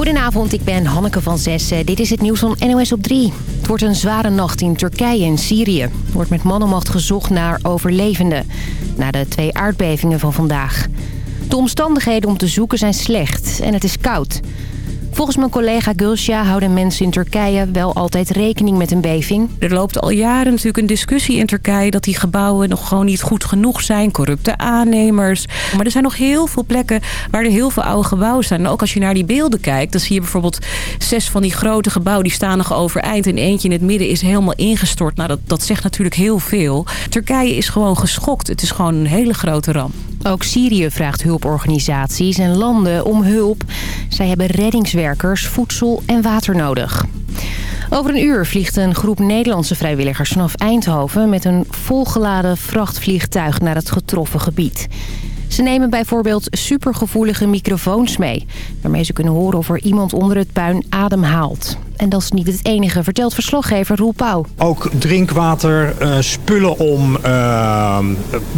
Goedenavond, ik ben Hanneke van Zessen. Dit is het nieuws van NOS op 3. Het wordt een zware nacht in Turkije en Syrië. Er wordt met mannenmacht gezocht naar overlevenden. Na de twee aardbevingen van vandaag. De omstandigheden om te zoeken zijn slecht en het is koud. Volgens mijn collega Gulsja houden mensen in Turkije wel altijd rekening met een beving. Er loopt al jaren natuurlijk een discussie in Turkije... dat die gebouwen nog gewoon niet goed genoeg zijn. Corrupte aannemers. Maar er zijn nog heel veel plekken waar er heel veel oude gebouwen staan. En ook als je naar die beelden kijkt... dan zie je bijvoorbeeld zes van die grote gebouwen... die staan nog overeind en eentje in het midden is helemaal ingestort. Nou, dat, dat zegt natuurlijk heel veel. Turkije is gewoon geschokt. Het is gewoon een hele grote ramp. Ook Syrië vraagt hulporganisaties en landen om hulp. Zij hebben voedsel en water nodig. Over een uur vliegt een groep Nederlandse vrijwilligers vanaf Eindhoven... met een volgeladen vrachtvliegtuig naar het getroffen gebied. Ze nemen bijvoorbeeld supergevoelige microfoons mee... waarmee ze kunnen horen of er iemand onder het puin ademhaalt. En dat is niet het enige, vertelt verslaggever Roel Pauw. Ook drinkwater, uh, spullen om uh,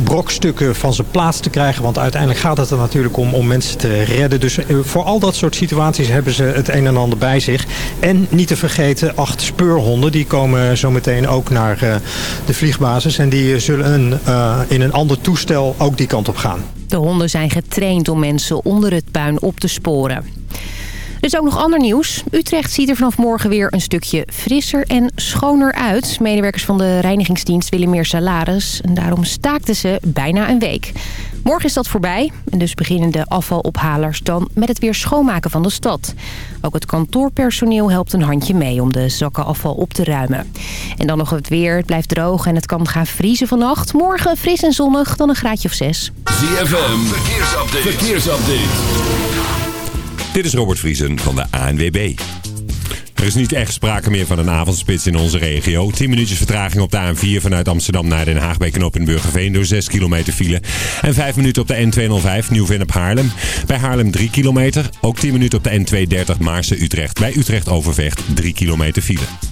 brokstukken van zijn plaats te krijgen. Want uiteindelijk gaat het er natuurlijk om om mensen te redden. Dus uh, voor al dat soort situaties hebben ze het een en ander bij zich. En niet te vergeten, acht speurhonden. Die komen zo meteen ook naar de vliegbasis. En die zullen in een ander toestel ook die kant op gaan. De honden zijn getraind om mensen onder het puin op te sporen. Er is ook nog ander nieuws. Utrecht ziet er vanaf morgen weer een stukje frisser en schoner uit. Medewerkers van de reinigingsdienst willen meer salaris. En daarom staakten ze bijna een week. Morgen is dat voorbij. En dus beginnen de afvalophalers dan met het weer schoonmaken van de stad. Ook het kantoorpersoneel helpt een handje mee om de zakken afval op te ruimen. En dan nog het weer. Het blijft droog en het kan gaan vriezen vannacht. Morgen fris en zonnig, dan een graadje of zes. ZFM, verkeersupdate. verkeersupdate. Dit is Robert Vriesen van de ANWB. Er is niet echt sprake meer van een avondspits in onze regio. 10 minuutjes vertraging op de A4 vanuit Amsterdam naar Den Haag bij Knop in Burgerveen door 6 kilometer file. En 5 minuten op de N205 Nieuw-Vennep Haarlem. Bij Haarlem 3 kilometer. Ook 10 minuten op de N230 Maarse Utrecht. Bij Utrecht Overvecht 3 kilometer file.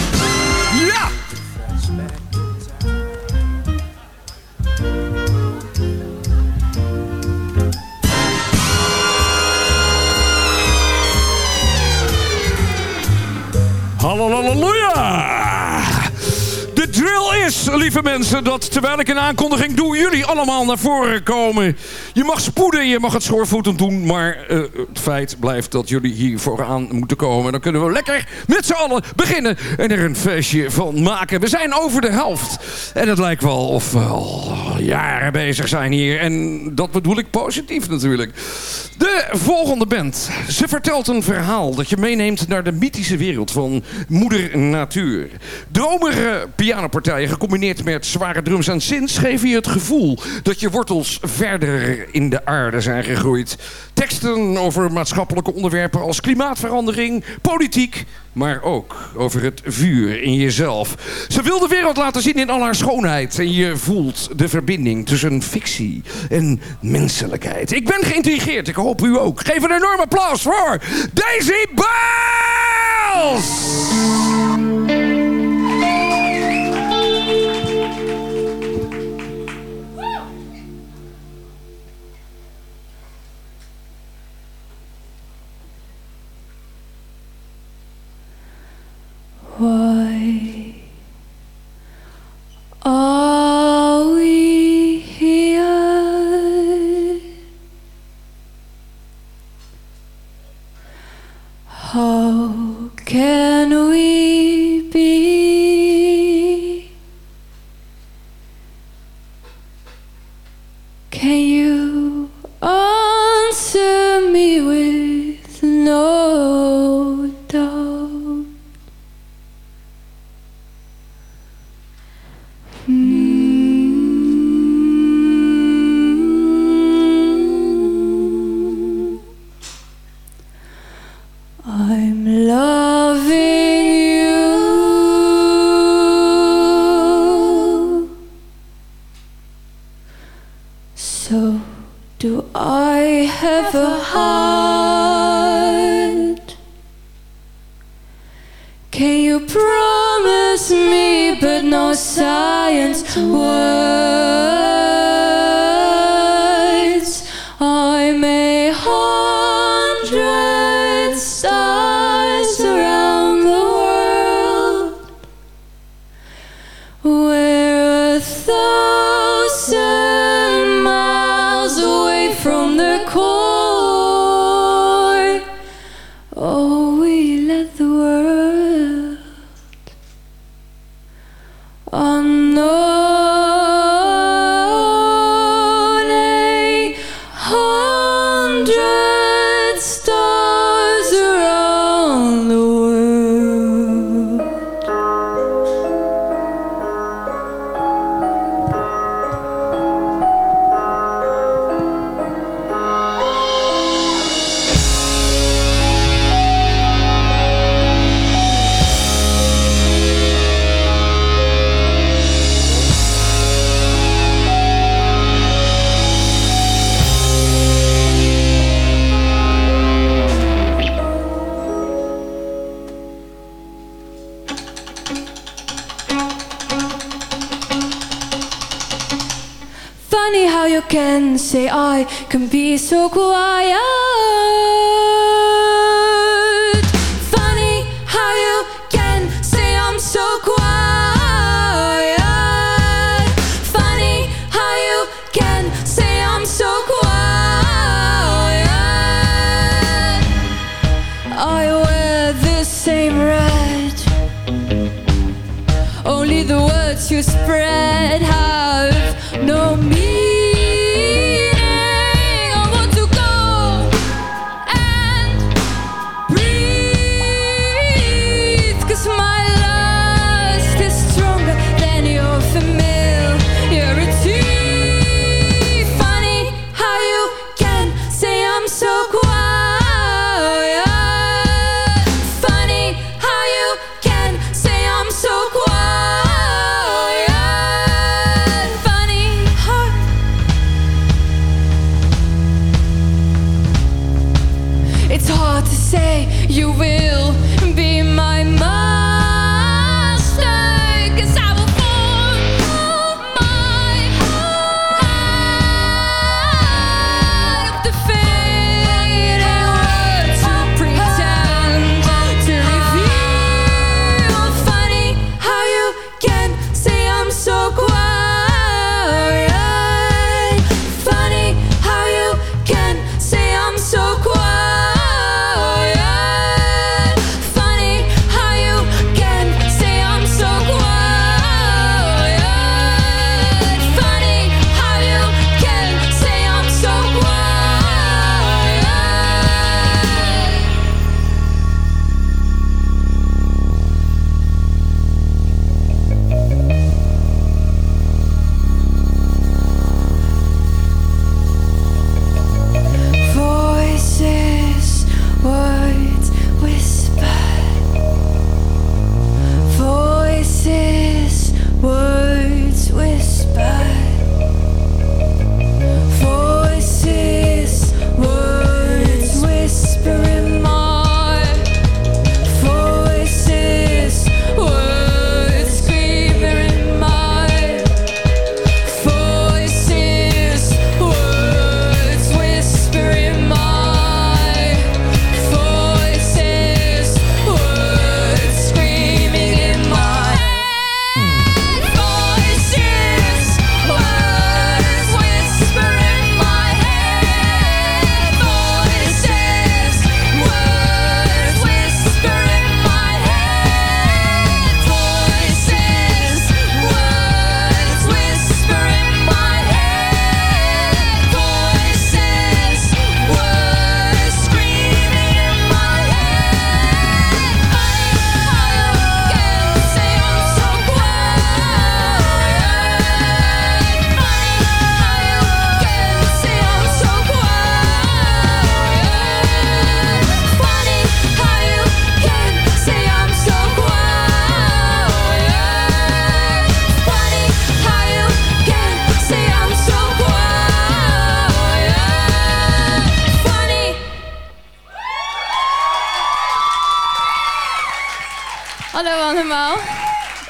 Halleluja! Is, lieve mensen, dat terwijl ik een aankondiging doe... jullie allemaal naar voren komen. Je mag spoeden, je mag het schoorvoetend doen... maar uh, het feit blijft dat jullie hier vooraan moeten komen. Dan kunnen we lekker met z'n allen beginnen en er een feestje van maken. We zijn over de helft. En het lijkt wel of we al jaren bezig zijn hier. En dat bedoel ik positief natuurlijk. De volgende band. Ze vertelt een verhaal dat je meeneemt naar de mythische wereld van moeder natuur. Dromere gecombineerd met zware drums en synths geven je het gevoel dat je wortels verder in de aarde zijn gegroeid. Teksten over maatschappelijke onderwerpen als klimaatverandering, politiek, maar ook over het vuur in jezelf. Ze wil de wereld laten zien in al haar schoonheid en je voelt de verbinding tussen fictie en menselijkheid. Ik ben geïntrigeerd, ik hoop u ook. Geef een enorm applaus voor Daisy Bells! Sokoaya say you will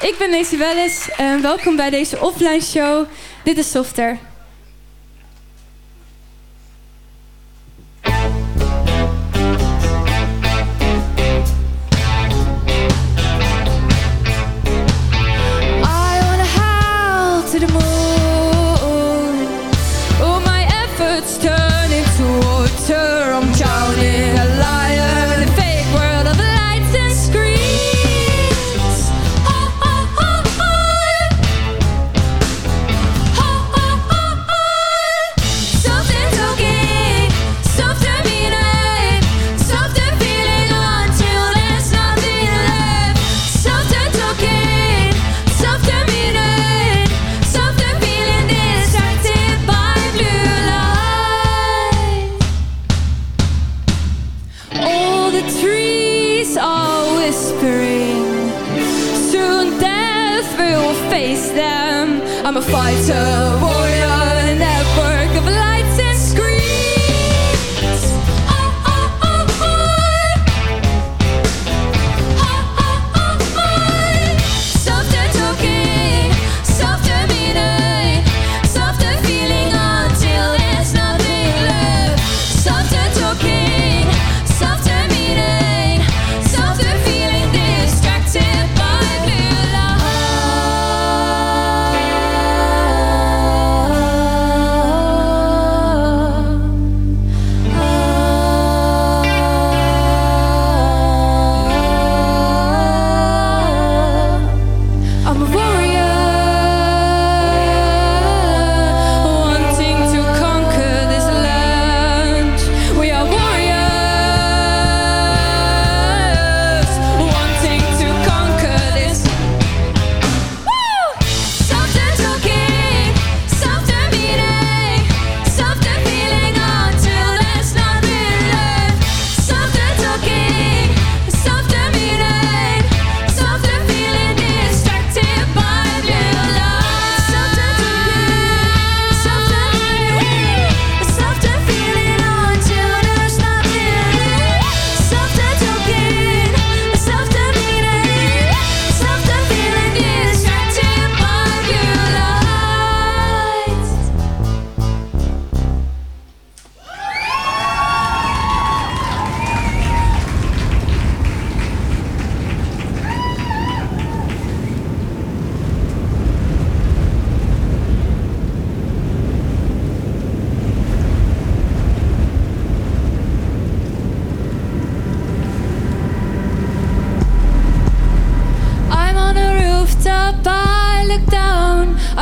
Ik ben Nancy Welles en welkom bij deze offline show. Dit is Softer.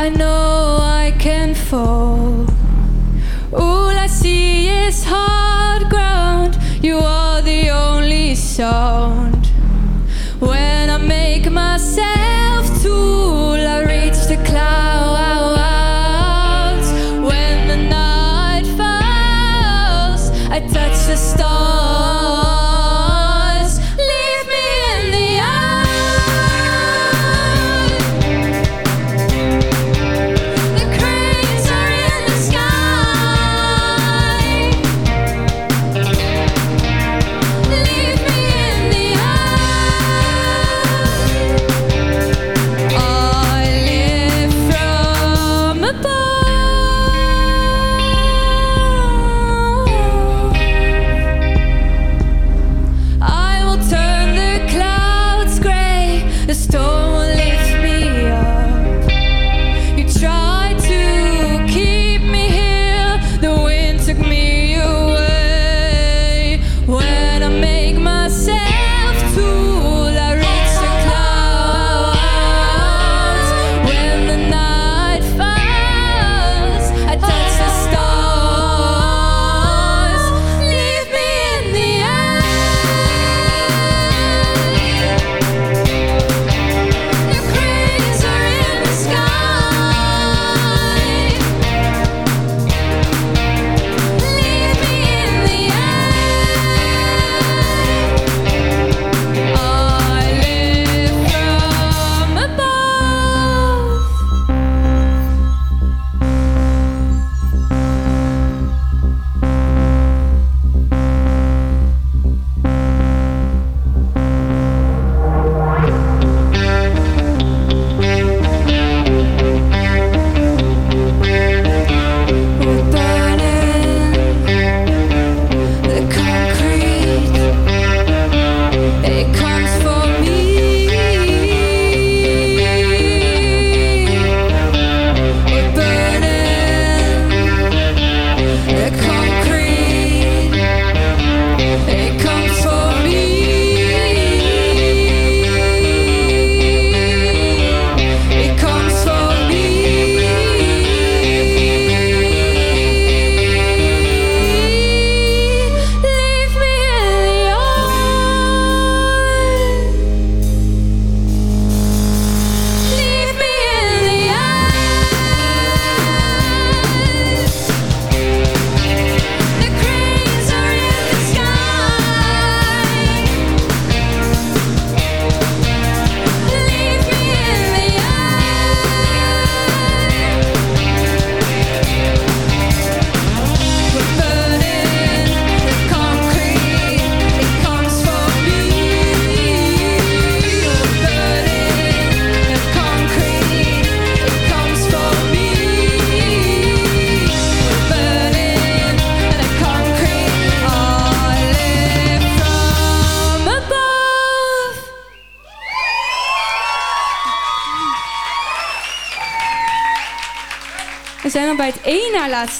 I know I can fall. All I see is hard ground. You are the only sound.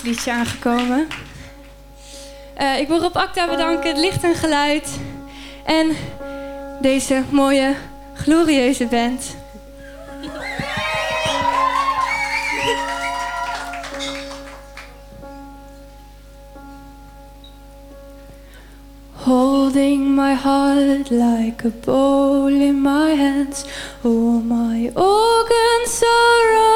Liedje aangekomen. Eh, ik wil Rob Acta bedanken, het licht en geluid. En deze mooie, glorieuze band. Holding my heart like a bowl in my hands, all my organs are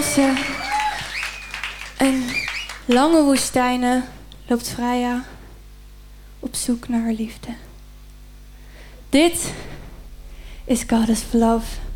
bossen en lange woestijnen loopt Freya op zoek naar haar liefde. Dit is God's Love.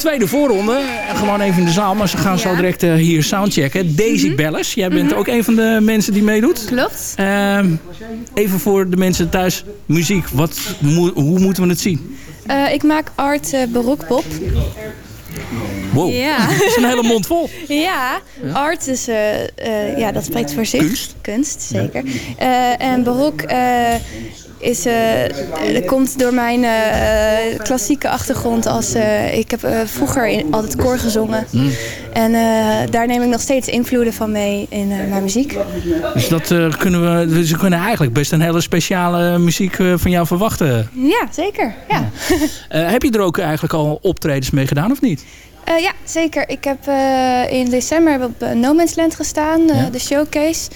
Tweede voorronde, eh, gewoon even in de zaal, maar ze gaan zo direct eh, hier soundchecken. Daisy Belles, jij bent ook een van de mensen die meedoet. Klopt. Ehm, even voor de mensen thuis, muziek, wat, mo- hoe moeten we het zien? Eh, ik maak art uh, barokpop. Wow, Ja. dat is een hele mond vol. Ja, art is, eh, eh, ja, dat spreekt voor zich. Kunst. Kunst, zeker. Eh, en barok eh, is, eh, dat komt door mijn eh, klassieke achtergrond. Als, eh, ik heb eh, vroeger in, altijd koor gezongen. Mm. En eh, daar neem ik nog steeds invloeden van mee in eh, mijn muziek. Dus dat eh, kunnen we, dus we kunnen eigenlijk best een hele speciale muziek eh, van jou verwachten. Ja, zeker. Ja. Eh, heb je er ook eigenlijk al optredens mee gedaan of niet? Eh, ja, zeker. Ik heb eh, in december op eh, No Man's Land gestaan, eh, Ja. de showcase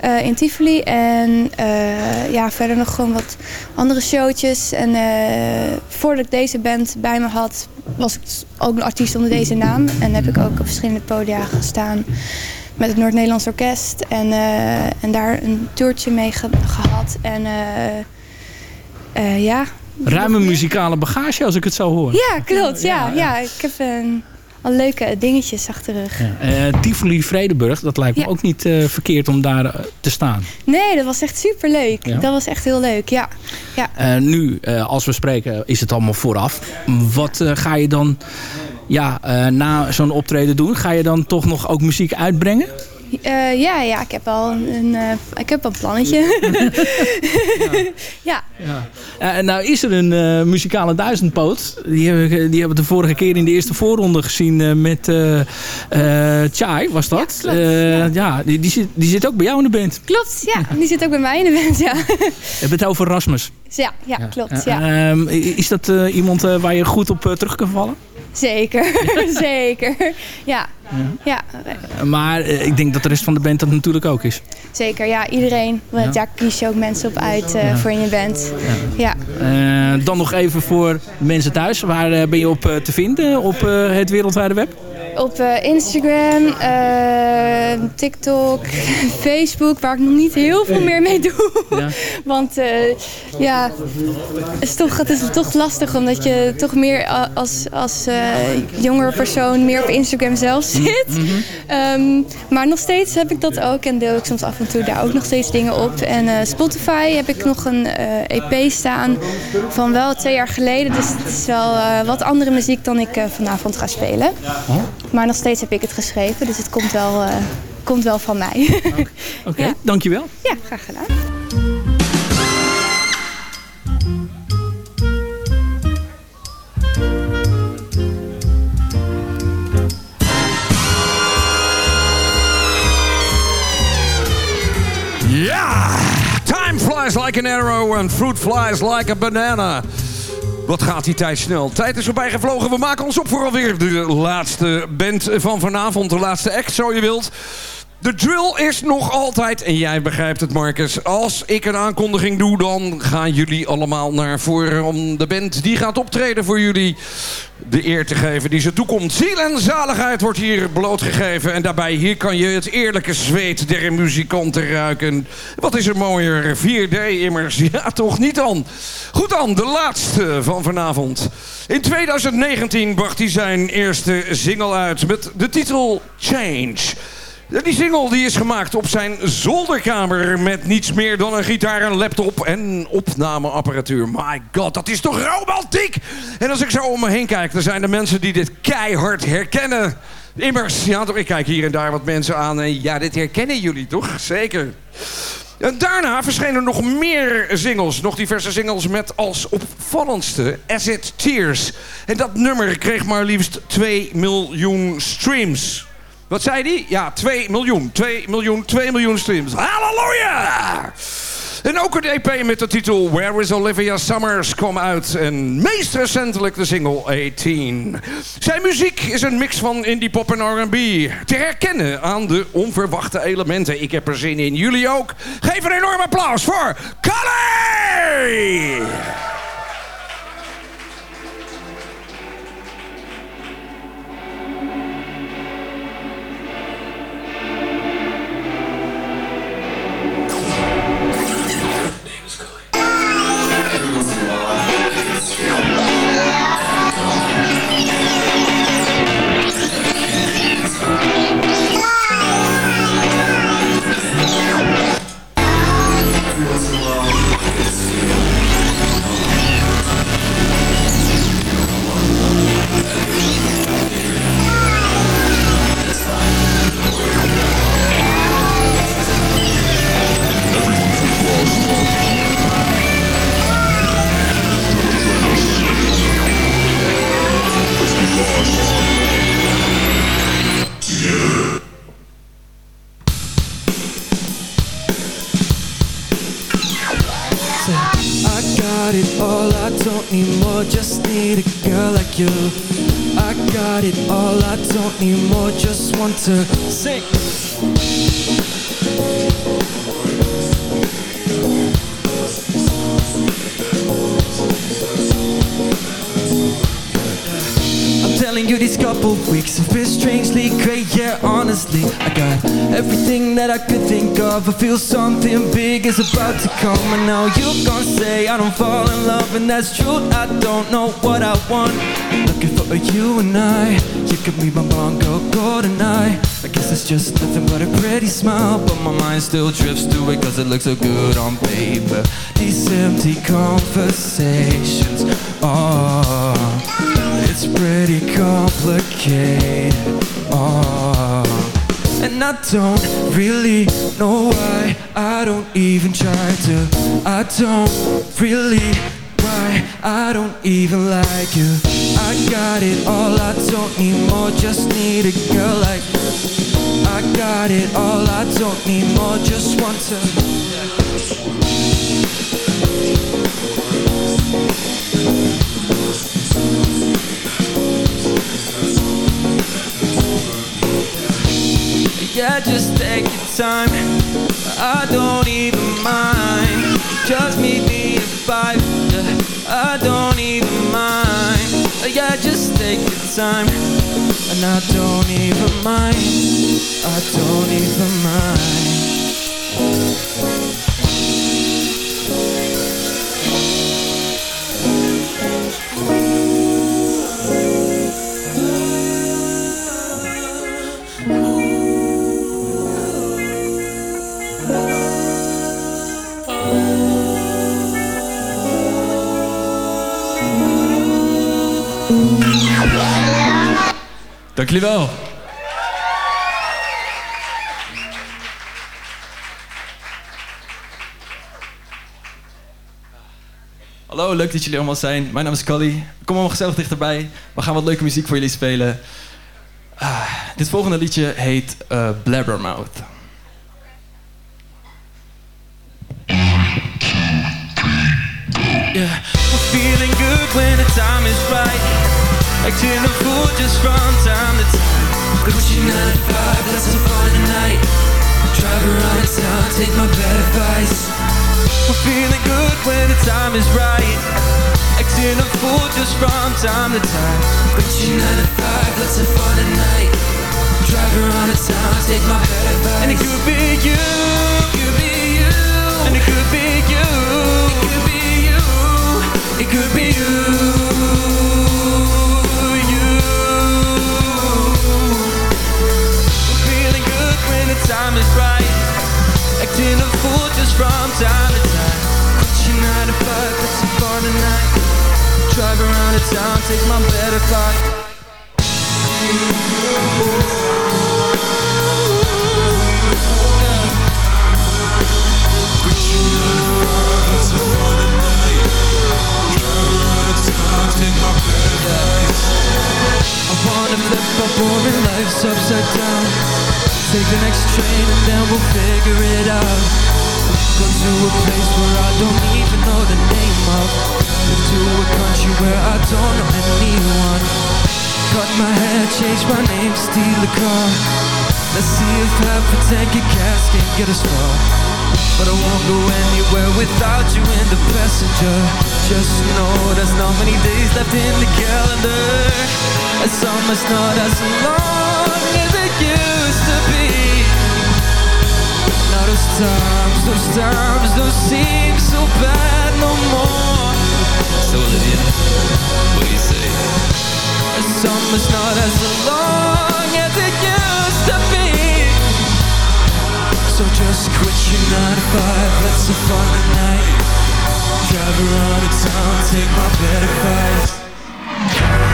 eh, in Tivoli. En eh, ja, verder nog gewoon wat andere showtjes. En eh, voordat ik deze band bij me had, was ik ook een artiest onder deze naam. En heb ik ook op verschillende podia gestaan met het Noord-Nederlands Orkest. En, eh, en daar een toertje mee ge- gehad. En eh, eh, ja. Ruime muzikale bagage als ik het zo hoor. Ja, klopt. Ja, ja, ik heb een, al leuke dingetjes achter de rug. Eh, Tivoli Vredenburg, dat lijkt me Ja. ook niet eh, verkeerd om daar eh, te staan. Nee, dat was echt super leuk. Ja? Dat was echt heel leuk, ja. ja. Eh, nu, eh, als we spreken, is het allemaal vooraf. Wat eh, ga je dan ja, eh, na zo'n optreden doen? Ga je dan toch nog ook muziek uitbrengen? Eh, ja, ja, ik heb al een, eh, ik heb een plannetje. ja. Eh, nou is er een muzikale duizendpoot. Die hebben, we- die hebben we de vorige keer in de eerste voorronde gezien met Chai, was dat? Ja, klopt, ja. ja, die, die, zit, die zit ook bij jou in de band. Klopt, ja. Die zit ook bij mij in de band, ja. We hebben het over Rasmus. ja, ja, klopt, ja. Ehm, is dat iemand waar je goed op terug kan vallen? Zeker, zeker. Ja, ja. Maar eh, ik denk dat de rest van de band dat natuurlijk ook is. zeker. Ja, iedereen. Want daar kies je ook mensen op uit eh, voor in je band. Ja. Eh, dan nog even voor mensen thuis. Waar ben je op te vinden op het wereldwijde web? Op eh, Instagram, eh, TikTok, Facebook, waar ik nog niet heel veel meer mee doe. Ja. Want eh, ja, het is, toch, het is toch lastig omdat je toch meer als, als jongere persoon meer op Instagram zelf zit. zit. Ehm, maar nog steeds heb ik dat ook en deel ik soms af en toe daar ook nog steeds dingen op. En Spotify heb ik nog een EP staan van wel twee jaar geleden. Dus het is wel wat andere muziek dan ik vanavond ga spelen. Maar nog steeds heb ik het geschreven, dus het komt wel, komt wel van mij. Oké, dankjewel. Ja, graag gedaan. Ja! Time flies like an arrow and fruit flies like a banana. Wat gaat die tijd snel? Tijd is voorbij gevlogen. We maken ons op voor alweer de laatste band van vanavond. De laatste act, zo je wilt. De drill is nog altijd, en jij begrijpt het Marcus... als ik een aankondiging doe, dan gaan jullie allemaal naar voren... om de band die gaat optreden voor jullie de eer te geven die ze toekomt. Ziel en zaligheid wordt hier blootgegeven. En daarbij hier kan je het eerlijke zweet der muzikanten ruiken. Wat is er mooier? 4D immers. Ja, toch niet dan. Goed dan, de laatste van vanavond. In 2019 bracht hij zijn eerste single uit met de titel Change... Die single die is gemaakt op zijn zolderkamer met niets meer dan een gitaar, een laptop en opnameapparatuur. My god, dat is toch romantiek! En als ik zo om me heen kijk, dan zijn er mensen die dit keihard herkennen. Immers, ja toch, ik kijk hier en daar wat mensen aan en ja, dit herkennen jullie toch? Zeker. En daarna verschenen nog meer singles. Nog diverse singles met als opvallendste Acid Tears. En dat nummer kreeg maar liefst 2 miljoen streams. Wat zei die? Ja, 2 miljoen. 2 miljoen, 2 miljoen streams. Halleluja! En ook een EP met de titel Where is Olivia Summers kwam uit. En meest recentelijk de single 18. Zijn muziek is een mix van indie pop en R&B. Te herkennen aan de onverwachte elementen. Ik heb er zin in. Jullie ook. Geef een enorm applaus voor don't need more, just need a girl like you. I got it all, I don't need more, just want to sing telling you these couple weeks. Have been strangely great, yeah, honestly. I got everything that I could think of. I feel something big is about to come. And now you gonna say I don't fall in love And that's true, I don't know what I want. Looking for you and I. You could be my bongo go tonight I guess it's just nothing but a pretty smile But my mind still drifts to it Cause it looks so good on paper. These empty conversations Oh, it's pretty complicated. Oh. And I don't really know why I don't even try to. I don't really why I don't even like you. I got it all, I don't need more Just need a girl like you. I got it all, I don't need more Just want to Yeah, just take your time. I don't even mind. Just meet me at five I don't even mind. Yeah, just take your time. And I don't even mind. I don't even mind Dank jullie wel. Hallo, leuk dat jullie allemaal zijn. Mijn naam is Kali. Kom allemaal gezellig dichterbij. We gaan wat leuke muziek voor jullie spelen. Ah, dit volgende liedje heet eh, Blabbermouth. Gucci 95, that's a fun tonight. Drive around town, take my bad advice. We're feeling good when the time is right. Acting a fool just from time to time. Gucci 95, that's a fun tonight. Drive around town, take my bad advice. And it could be you, could be you, and it could be you, it could be you, it could be you. you. Acting a fool just from time to time. Gucci 95, that's a fun tonight. Drive around the town, take my better car. I wanna flip our boring lives upside down Take the next train and then we'll figure it out. Go to a place where I don't even know the name of. Move to a country where I don't know anyone. Cut my hair, change my name, steal a car Let's see if half a tank of gas can get us far. But I won't go anywhere without you in the passenger. Just know there's not many days left in the calendar. And summer's not as long it used to be. Now those times, those times don't seem so bad no more. So Olivia, what do you say? The summer's not as long as it used to be. So just quit your 9 to 5, let's have fun tonight. Drive around the town, take my bed advice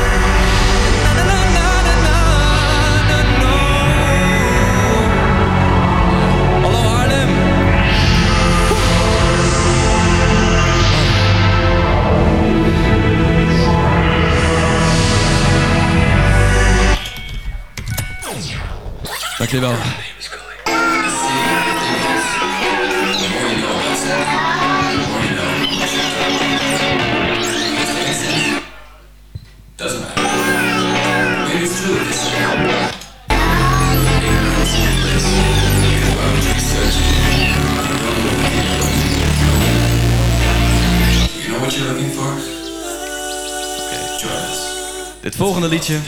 us. Dit volgende liedje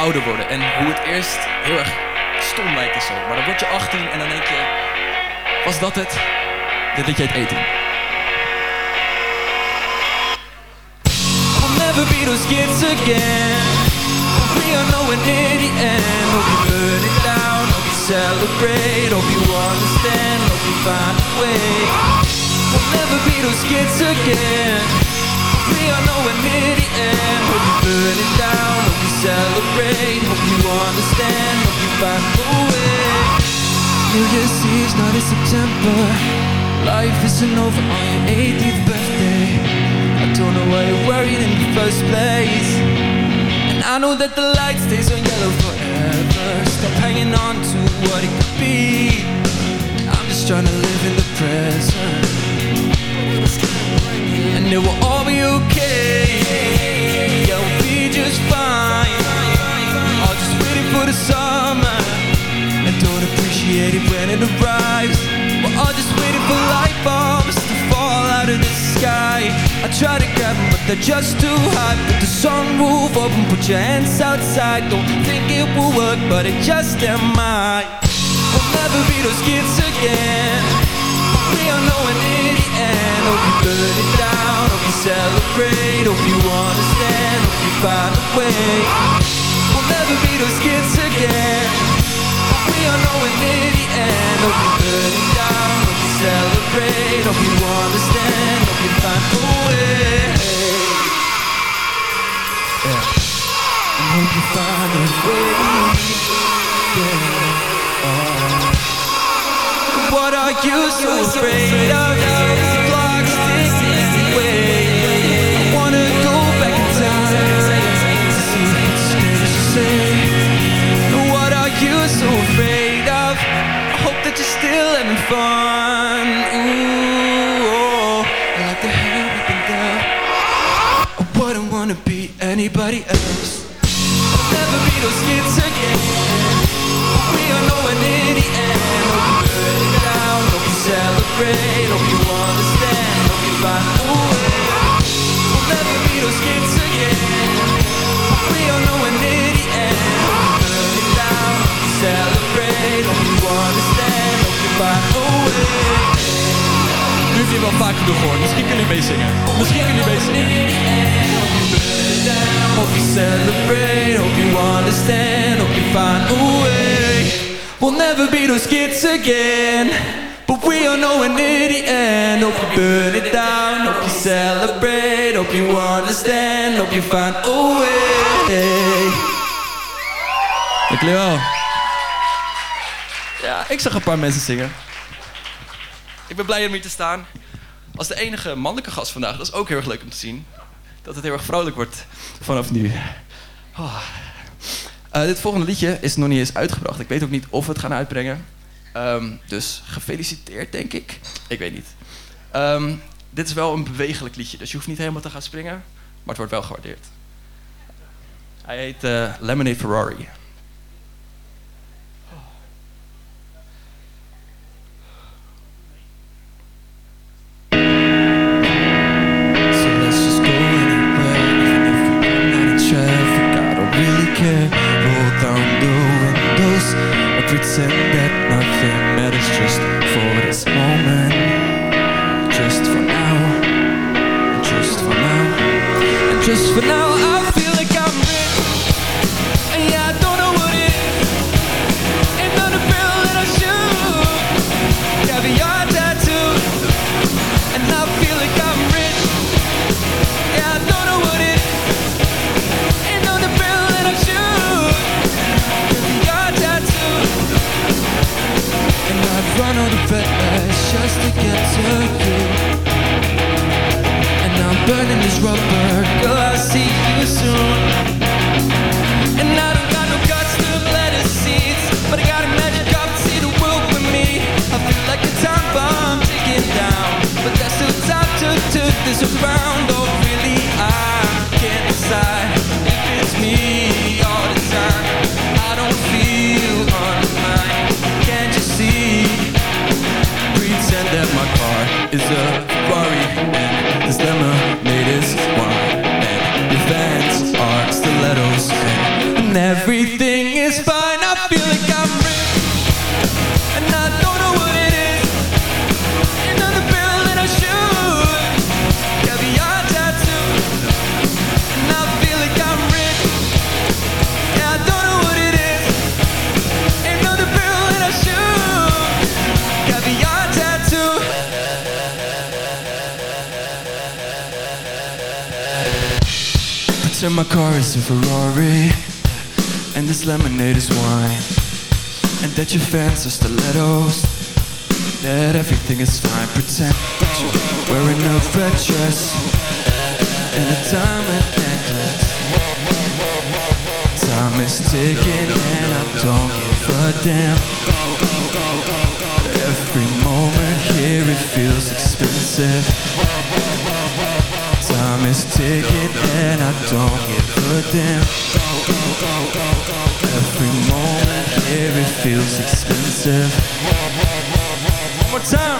ouder worden en hoe het eerst heel erg stom lijkt en zo. Maar dan word je 18 en dan denk je, was dat het? Dit liedje heet eten. I'll never be those kids again. We are nowhere near the end. Hope you burn it down, hope you celebrate, hope you understand, hope you find a way. We'll never be those kids again. We are nowhere near the end. Hope you burn it down, hope you celebrate, hope you understand, hope you find a way. New Year's Eve's not in September. Life isn't over on your 80th birthday. I don't know why you're worried in the first place. And I know that the light stays on yellow forever. Stop hanging on to what it could be. I'm just trying to live in the present. And it will all be okay. Yeah, we'll be just fine. All just waiting for the summer. And don't appreciate it when it arrives. We're all just waiting for light bulbs to fall out of the sky. I try to grab them, but they're just too high. Put the sunroof open, put your hands outside. Don't think it will work, but it just damn might. We'll never be those kids again. We are nowhere near the end. Hope you burn it down. Hope you celebrate Hope you understand Hope you find a way. We'll never be those kids again. But we are knowing near the end. Hope you burn it down Hope you celebrate Hope you understand Hope you find a way. Yeah. And hope you find a way. Yeah. Uh. What are you so afraid of? way Hope you understand, hope you find a way. Ja, ik zag een paar mensen zingen. Ik ben blij om hier te staan. Als de enige mannelijke gast vandaag, dat is ook heel erg leuk om te zien. Dat het heel erg vrolijk wordt vanaf nu. Oh. Eh, dit volgende liedje is nog niet eens uitgebracht. Ik weet ook niet of we het gaan uitbrengen. Ehm, dus gefeliciteerd, denk ik. Ik weet niet. Um, dit is wel een bewegelijk liedje, dus je hoeft niet helemaal te gaan springen, maar het wordt wel gewaardeerd. Hij heet uh, Lemonade Ferrari. just ticket and I don't give a damn. Every moment here it feels expensive. Time is ticking and I don't give a damn. Every moment here it feels expensive. One more time.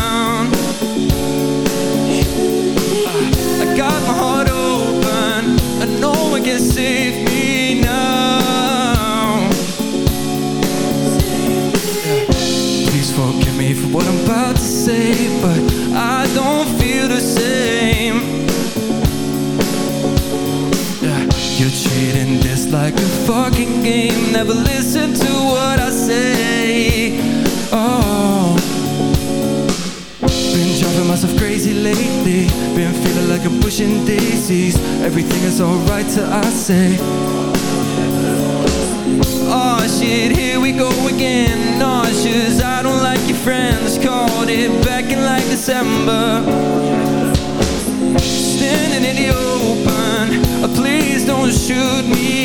Never listen to what I say. Oh. Been driving myself crazy lately. Been feeling like I'm pushing daisies. Everything is alright till I say. Oh shit, here we go again. Nauseous, I don't like your friends. Called it back in like December. Standing in the open. Please don't shoot me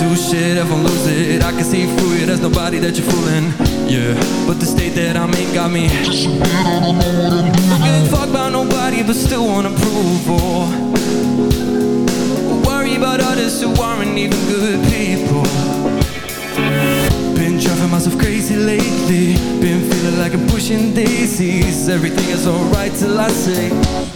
do shit, if I'm lose it I can see through it, there's nobody that you're fooling. Yeah, but the state that I'm in got me. Don't give a fuck about nobody but still wanna approval. Worry about others who aren't even good people. Been driving myself crazy lately. Been feeling like I'm pushing daisies. Everything is alright till I say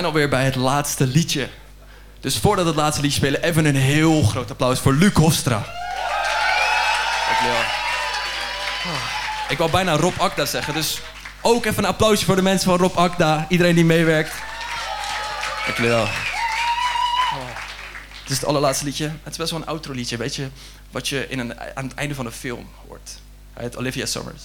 zijn alweer bij het laatste liedje. Dus voordat we het laatste liedje spelen, even een heel groot applaus voor Luc Hofstra. Dankjewel. Ik wou bijna Rob Akda zeggen, dus ook even een applausje voor de mensen van Rob Akda. Iedereen die meewerkt. Dankjewel. Het is het allerlaatste liedje. Het is best wel een outro liedje, weet je. Wat je in een, aan het einde van een film hoort. Heet Olivia Summers.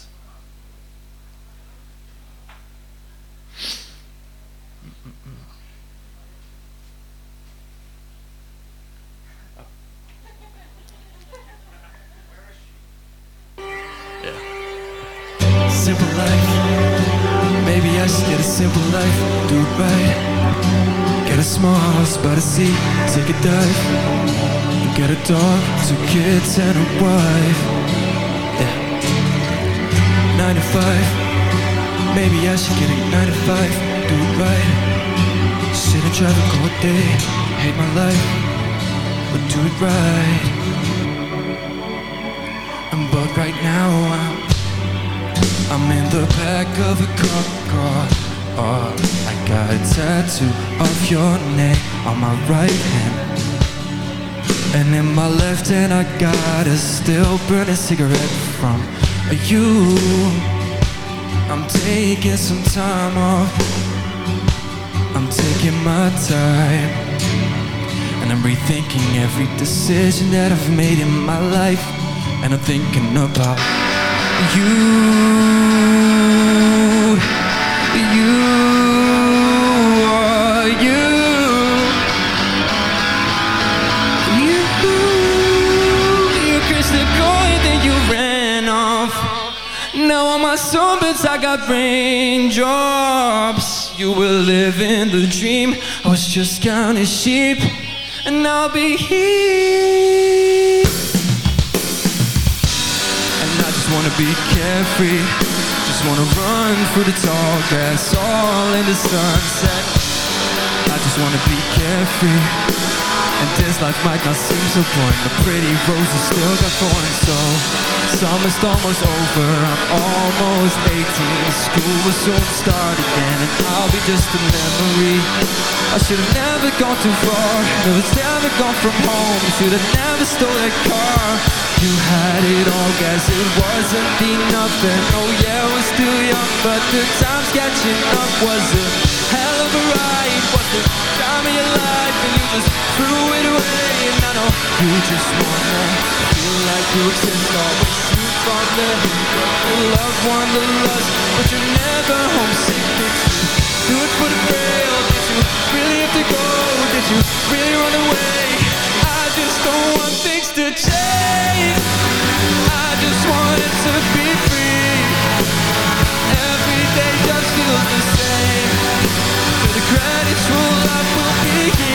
Take a dive. Get a dog, two kids and a wife. Yeah. Nine to five. Maybe I should get a nine to five, do it right. Sit and in traffic all day, hate my life, but do it right. And But right now I'm, I'm in the back of a cop car. I got a tattoo of your name on my right hand. And in my left hand I got a still burning cigarette from you. I'm taking some time off. I'm taking my time. And I'm rethinking every decision that I've made in my life. And I'm thinking about. You. I got raindrops. You were living the dream. I was just counting sheep, and I'll be here. And I just wanna be carefree. Just wanna run through the tall grass, all in the sunset. I just wanna be carefree. And this life might not seem so boring. The pretty roses still got thorns. So summer's almost over. I'm almost 18 School will soon start again. And I'll be just a memory. I should've never gone too far. Never never gone from home. Should've never stole that car. You had it all, guess it wasn't enough. And oh yeah, was too young. But the time's catching up. Was a hell of a ride. Was the time of your life. And you just threw it away And I know you just wanna Feel like you exist Always shoot from the The love wanderlust But you're never homesick Did you do it for the thrill? Did you really have to go? Did you really run away? I just don't want things to change I just want it to be free Every day just feels the same Till the credits roll up, we'll be here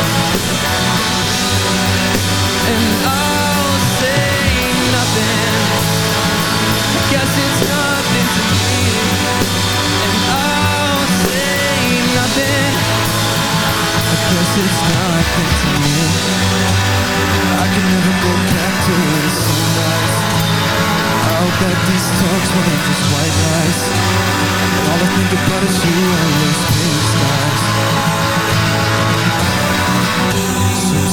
all I think about is you and those pink skies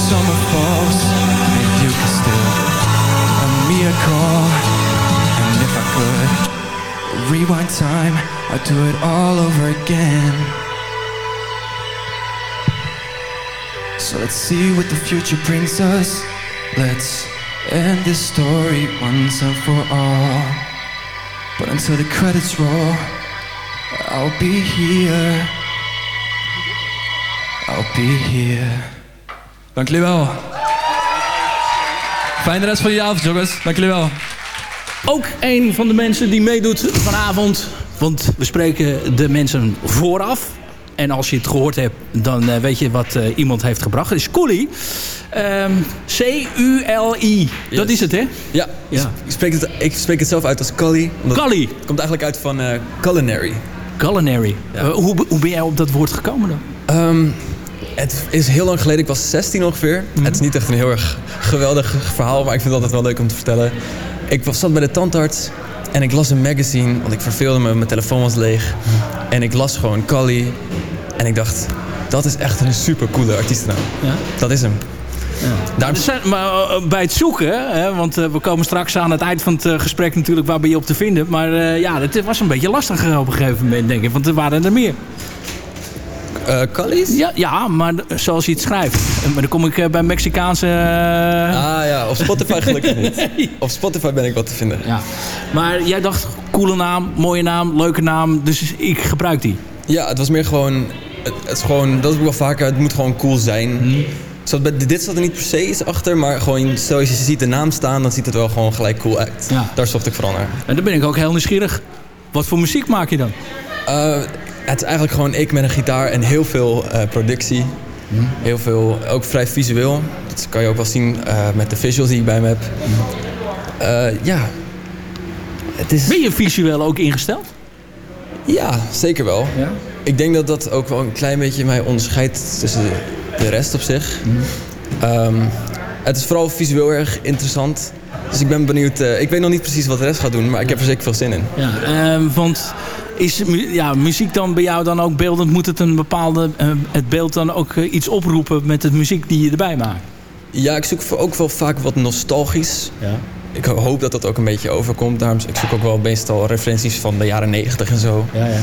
summer falls And you can still a call And if I could Rewind time I'd do it all over again. So let's see what the future brings us. Let's end this story once and for all. But until the credits roll I'll be here. I'll be here Dank jullie wel. Fijne rest van je avond, jongens. Dank jullie wel. Ook een van de mensen die meedoet vanavond. Want we spreken de mensen vooraf. En als je het gehoord hebt, dan eh, weet je wat eh, iemand heeft gebracht. Het is Cooley. Ehm, C-U-L-I. Dat is het, hè? Ja, Ja. Ik, spreek het, ik spreek het zelf uit als Cully. omdat Cully. Het komt eigenlijk uit van eh, culinary. Culinary. Hoe, hoe ben jij op dat woord gekomen dan? Ehm, het is heel lang geleden, ik was 16 ongeveer. Mhm. Het is niet echt een heel erg geweldig verhaal, maar ik vind het altijd wel leuk om te vertellen. Ik was, zat bij de tandarts en ik las een magazine, want ik verveelde me, mijn telefoon was leeg. Mhm. En ik las gewoon Cully en ik dacht, dat is echt een super coole artiestennaam. Ja. Dat is hem. Maar, zijn, maar eh, bij het zoeken, hè, want eh, we komen straks aan het eind van het eh, gesprek natuurlijk waar ben je op te vinden. Maar eh, ja, het was een beetje lastig op een gegeven moment, denk ik. Want er waren er meer. Uh, Ja, ja, maar zoals je het schrijft. Eh, Maar dan kom ik eh, bij Mexicaanse... Ah ja, op Spotify gelukkig niet. Op Spotify ben ik wat te vinden. Ja. Maar jij dacht, coole naam, mooie naam, leuke naam. Dus ik gebruik die. Ja, het was meer gewoon... Het, het is gewoon, dat is ook wel vaker, het moet gewoon cool zijn. Mhm. Zat bij, dit zat er niet per se iets achter, maar gewoon, stel je ziet de naam staan, dan ziet het wel gewoon gelijk cool uit. Ja. Daar zocht ik vooral naar. En dan ben ik ook heel nieuwsgierig. Wat voor muziek maak je dan? Uh, het is eigenlijk gewoon ik met een gitaar en heel veel uh, productie. Mm. Heel veel, ook vrij visueel. Dat kan je ook wel zien uh, met de visuals die ik bij me heb. Mm. ja. Het is... Ben je visueel ook ingesteld? Ja, zeker wel. Ja? Ik denk dat dat ook wel een klein beetje mij onderscheidt tussen de rest op zich. Mm. Um, het is vooral visueel erg interessant. Dus ik ben benieuwd. Uh, ik weet nog niet precies wat de rest gaat doen, maar ik heb er zeker veel zin in. Ja, uh, want is ja, muziek dan bij jou dan ook beeldend? Moet het een bepaalde uh, het beeld dan ook iets oproepen met de muziek die je erbij maakt? Ja, ik zoek ook wel vaak wat nostalgisch. Ja. Ik hoop dat dat ook een beetje overkomt. Daarom ik zoek ook wel meestal referenties van de jaren 90 en zo. Ja, ja.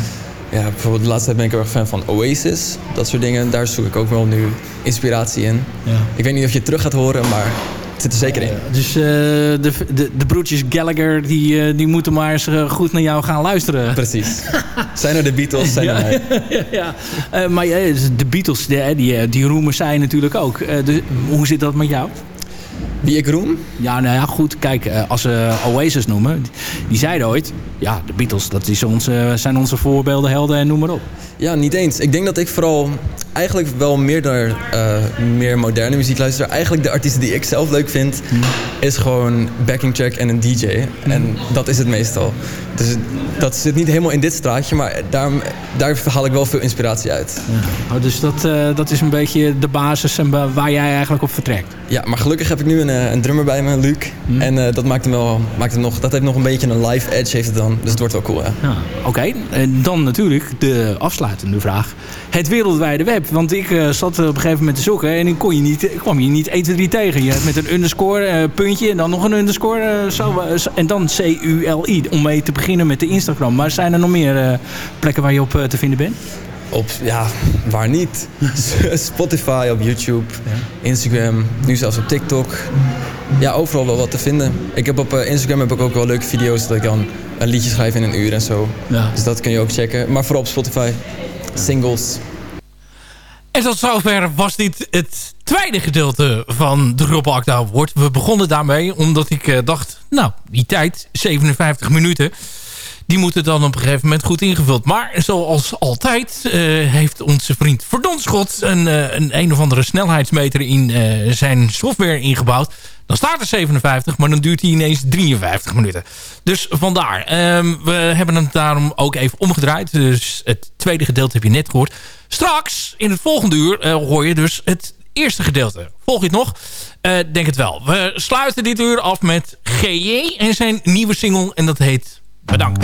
Ja, bijvoorbeeld de laatste tijd ben ik heel erg fan van Oasis. Dat soort dingen. Daar zoek ik ook wel nu inspiratie in. Ja. Ik weet niet of je het terug gaat horen, maar zit er zeker in. Dus uh, de, de, de broertjes Gallagher, die, uh, die moeten maar eens goed naar jou gaan luisteren. Precies. zijn er de Beatles, zijn er ja, mij. ja, ja. maar de Beatles, die, die, die roemen zij natuurlijk ook. De, hoe zit dat met jou? Wie ik roem? Ja, nou ja, goed. Kijk, als ze Oasis noemen, die zeiden ooit... Ja, de Beatles, dat is onze, zijn onze voorbeelden, helden en noem maar op. Ja, niet eens. Ik denk dat ik vooral eigenlijk wel meer naar uh, meer moderne muziek luister. Eigenlijk de artiesten die ik zelf leuk vind, Hmm. is gewoon backing track en een DJ. En dat is het meestal. Dus dat zit niet helemaal in dit straatje, maar daar, daar haal ik wel veel inspiratie uit. Ja. Oh, dus dat, uh, dat is een beetje de basis en waar jij eigenlijk op vertrekt. Ja, maar gelukkig heb ik nu een, een drummer bij me, Luc. Hmm. En uh, dat maakt hem wel, maakt hem nog, dat heeft nog een beetje een live edge heeft het dan. Dus het wordt wel cool, ja. ja Oké, okay. en dan natuurlijk de afsluitende vraag. Het wereldwijde web. Want ik uh, zat op een gegeven moment te zoeken en ik, kon je niet, ik kwam je niet 1, 2, 3 tegen. Je hebt met een underscore, puntje en dan nog een underscore. Zo, en dan C-U-L-I om mee te beginnen met de Instagram. Maar zijn er nog meer plekken waar je op te vinden bent? Op, ja, waar niet? Spotify, op YouTube, ja. Instagram, nu zelfs op TikTok. Ja, overal wel wat te vinden. Ik heb op uh, Instagram heb ik ook wel leuke video's dat ik dan een liedje schrijf in een uur en zo. Ja. Dus dat kun je ook checken. Maar vooral op Spotify. Singles. En tot zover was dit het tweede gedeelte van de Rob Akda Award. We begonnen daarmee omdat ik uh, dacht... nou, die tijd, 57 minuten... die moeten dan op een gegeven moment goed ingevuld. Maar zoals altijd uh, heeft onze vriend Verdonschot... Een, uh, een een of andere snelheidsmeter in zijn software ingebouwd. Dan staat er 57, maar dan duurt hij ineens 53 minuten. Dus vandaar. Um, we hebben het daarom ook even omgedraaid. Dus het tweede gedeelte heb je net gehoord. Straks, in het volgende uur, hoor je dus het eerste gedeelte. Volg je het nog? Denk het wel. We sluiten dit uur af met GJ en zijn nieuwe single. En dat heet Bedankt.